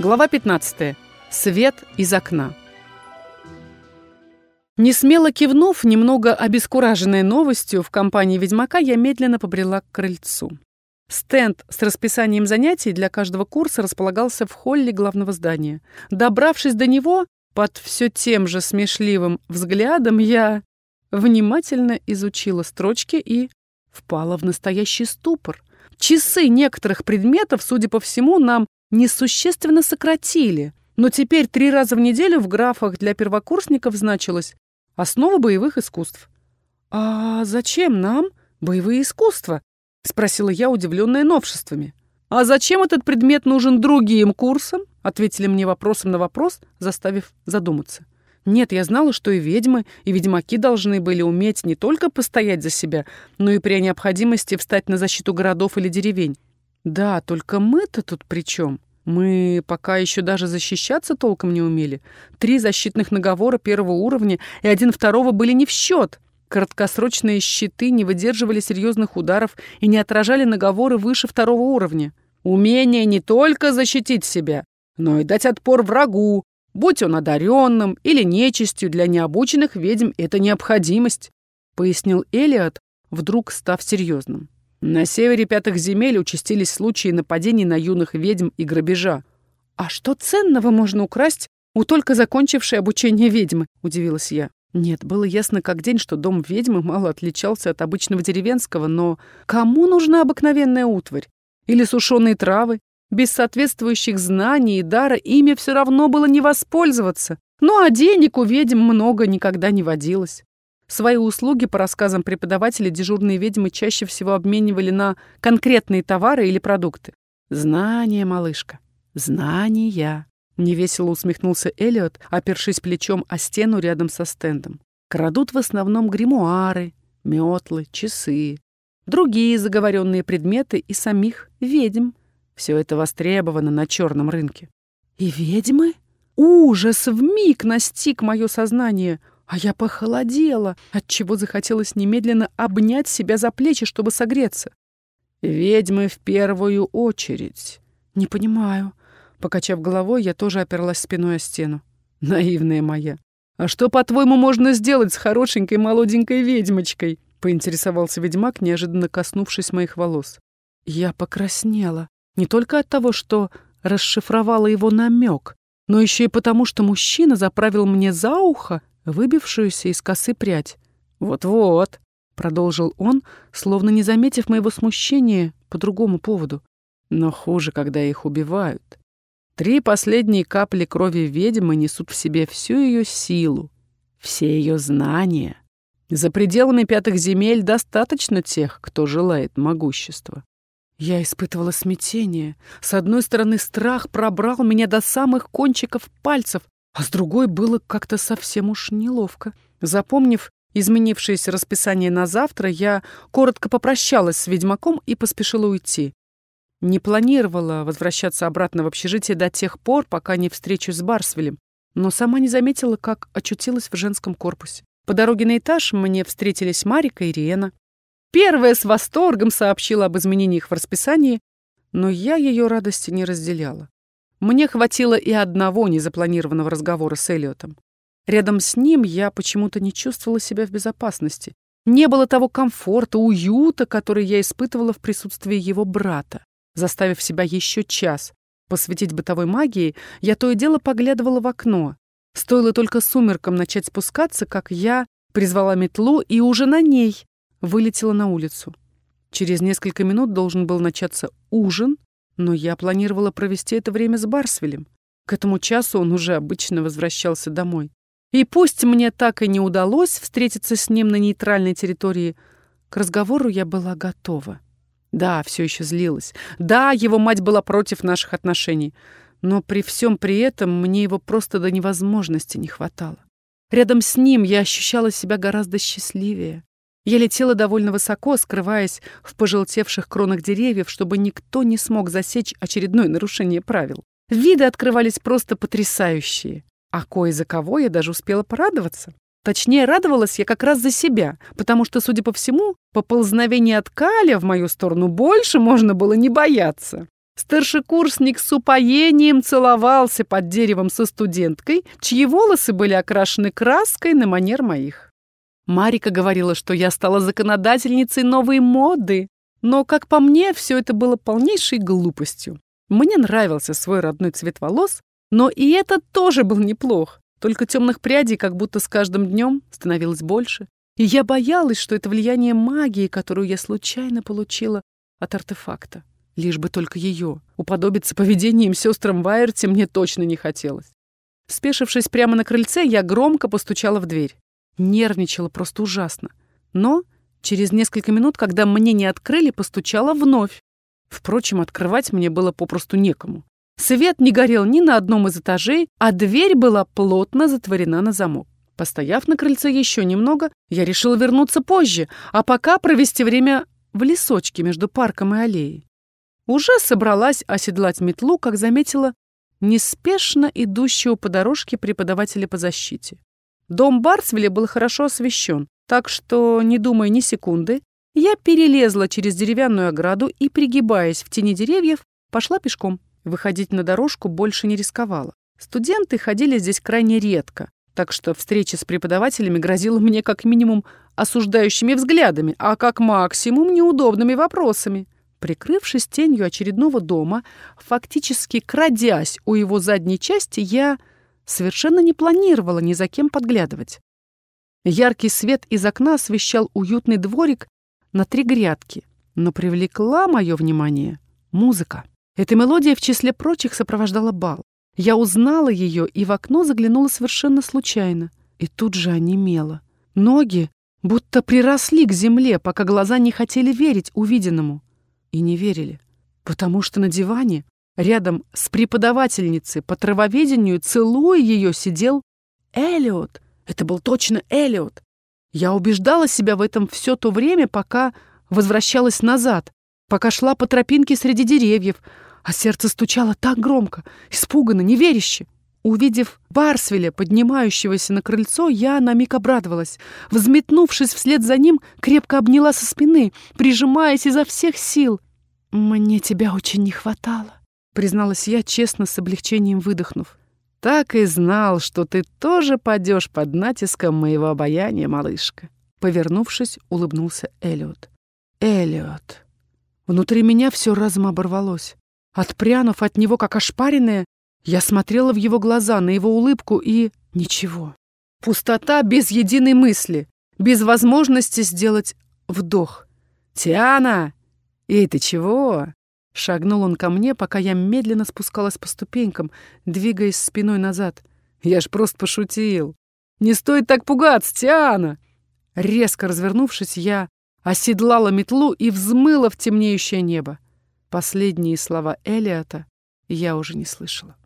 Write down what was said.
Глава 15. Свет из окна. Несмело кивнув, немного обескураженной новостью, в компании ведьмака я медленно побрела к крыльцу. Стенд с расписанием занятий для каждого курса располагался в холле главного здания. Добравшись до него, под все тем же смешливым взглядом я внимательно изучила строчки и впала в настоящий ступор. Часы некоторых предметов, судя по всему, нам несущественно сократили, но теперь три раза в неделю в графах для первокурсников значилось «Основа боевых искусств». «А зачем нам боевые искусства?» — спросила я, удивленная новшествами. «А зачем этот предмет нужен другим курсам?» — ответили мне вопросом на вопрос, заставив задуматься. Нет, я знала, что и ведьмы, и ведьмаки должны были уметь не только постоять за себя, но и при необходимости встать на защиту городов или деревень. Да, только мы-то тут при чем? Мы пока еще даже защищаться толком не умели. Три защитных наговора первого уровня и один второго были не в счет. Краткосрочные щиты не выдерживали серьезных ударов и не отражали наговоры выше второго уровня. Умение не только защитить себя, но и дать отпор врагу, будь он одаренным или нечистью для необученных ведьм, это необходимость, пояснил Элиот, вдруг став серьезным. На севере пятых земель участились случаи нападений на юных ведьм и грабежа. «А что ценного можно украсть у только закончившей обучение ведьмы?» – удивилась я. Нет, было ясно как день, что дом ведьмы мало отличался от обычного деревенского, но кому нужна обыкновенная утварь? Или сушеные травы? Без соответствующих знаний и дара ими все равно было не воспользоваться. Ну а денег у ведьм много никогда не водилось. Свои услуги, по рассказам преподавателей, дежурные ведьмы чаще всего обменивали на конкретные товары или продукты. «Знания, малышка, знания!» Невесело усмехнулся Элliot, опершись плечом о стену рядом со стендом. Крадут в основном гримуары, метлы, часы, другие заговоренные предметы и самих ведьм. Все это востребовано на черном рынке. И ведьмы? Ужас вмиг настиг мое сознание — а я похолодела, отчего захотелось немедленно обнять себя за плечи, чтобы согреться. «Ведьмы в первую очередь». «Не понимаю». Покачав головой, я тоже оперлась спиной о стену. «Наивная моя. А что, по-твоему, можно сделать с хорошенькой молоденькой ведьмочкой?» поинтересовался ведьмак, неожиданно коснувшись моих волос. Я покраснела. Не только от того, что расшифровала его намек, но еще и потому, что мужчина заправил мне за ухо выбившуюся из косы прядь. «Вот-вот», — продолжил он, словно не заметив моего смущения по другому поводу. «Но хуже, когда их убивают. Три последние капли крови ведьмы несут в себе всю ее силу, все ее знания. За пределами пятых земель достаточно тех, кто желает могущества. Я испытывала смятение. С одной стороны, страх пробрал меня до самых кончиков пальцев, а с другой было как-то совсем уж неловко. Запомнив изменившееся расписание на завтра, я коротко попрощалась с ведьмаком и поспешила уйти. Не планировала возвращаться обратно в общежитие до тех пор, пока не встречусь с Барсвелем, но сама не заметила, как очутилась в женском корпусе. По дороге на этаж мне встретились Марика и Риена. Первая с восторгом сообщила об изменениях в расписании, но я ее радости не разделяла. Мне хватило и одного незапланированного разговора с Элиотом. Рядом с ним я почему-то не чувствовала себя в безопасности. Не было того комфорта, уюта, который я испытывала в присутствии его брата. Заставив себя еще час посвятить бытовой магии, я то и дело поглядывала в окно. Стоило только сумеркам начать спускаться, как я призвала метлу и уже на ней вылетела на улицу. Через несколько минут должен был начаться ужин, но я планировала провести это время с Барсвелем. К этому часу он уже обычно возвращался домой. И пусть мне так и не удалось встретиться с ним на нейтральной территории, к разговору я была готова. Да, все еще злилась. Да, его мать была против наших отношений. Но при всем при этом мне его просто до невозможности не хватало. Рядом с ним я ощущала себя гораздо счастливее. Я летела довольно высоко, скрываясь в пожелтевших кронах деревьев, чтобы никто не смог засечь очередное нарушение правил. Виды открывались просто потрясающие. А кое за кого я даже успела порадоваться. Точнее, радовалась я как раз за себя, потому что, судя по всему, поползновение от Каля в мою сторону больше можно было не бояться. Старшекурсник с упоением целовался под деревом со студенткой, чьи волосы были окрашены краской на манер моих. Марика говорила, что я стала законодательницей новой моды, но, как по мне, все это было полнейшей глупостью. Мне нравился свой родной цвет волос, но и этот тоже был неплох, только темных прядей как будто с каждым днем становилось больше. И я боялась, что это влияние магии, которую я случайно получила от артефакта. Лишь бы только ее. Уподобиться поведением сестрам Вайерти мне точно не хотелось. Спешившись прямо на крыльце, я громко постучала в дверь. Нервничала просто ужасно. Но через несколько минут, когда мне не открыли, постучала вновь. Впрочем, открывать мне было попросту некому. Свет не горел ни на одном из этажей, а дверь была плотно затворена на замок. Постояв на крыльце еще немного, я решила вернуться позже, а пока провести время в лесочке между парком и аллеей. Уже собралась оседлать метлу, как заметила неспешно идущего по дорожке преподавателя по защите. Дом Барсвеля был хорошо освещен, так что, не думая ни секунды, я перелезла через деревянную ограду и, пригибаясь в тени деревьев, пошла пешком. Выходить на дорожку больше не рисковала. Студенты ходили здесь крайне редко, так что встреча с преподавателями грозила мне как минимум осуждающими взглядами, а как максимум неудобными вопросами. Прикрывшись тенью очередного дома, фактически крадясь у его задней части, я совершенно не планировала ни за кем подглядывать. Яркий свет из окна освещал уютный дворик на три грядки, но привлекла мое внимание музыка. Эта мелодия в числе прочих сопровождала бал. Я узнала ее и в окно заглянула совершенно случайно. И тут же онемела. Ноги будто приросли к земле, пока глаза не хотели верить увиденному и не верили, потому что на диване рядом с преподавательницей по травоведению, целуя ее, сидел Элиот. Это был точно Элиот. Я убеждала себя в этом все то время, пока возвращалась назад, пока шла по тропинке среди деревьев, а сердце стучало так громко, испуганно, неверяще. Увидев Барсвеля, поднимающегося на крыльцо, я на миг обрадовалась. Взметнувшись вслед за ним, крепко обняла со спины, прижимаясь изо всех сил. «Мне тебя очень не хватало», — призналась я, честно, с облегчением выдохнув. «Так и знал, что ты тоже падешь под натиском моего обаяния, малышка». Повернувшись, улыбнулся Элиот. «Элиот». Внутри меня все разом оборвалось. Отпрянув от него, как ошпаренная, я смотрела в его глаза, на его улыбку и... Ничего. Пустота без единой мысли, без возможности сделать вдох. «Тиана!» «Эй, ты чего?» Шагнул он ко мне, пока я медленно спускалась по ступенькам, двигаясь спиной назад. «Я ж просто пошутил. Не стоит так пугаться, Тиана!» Резко развернувшись, я оседлала метлу и взмыла в темнеющее небо. Последние слова Элиота я уже не слышала.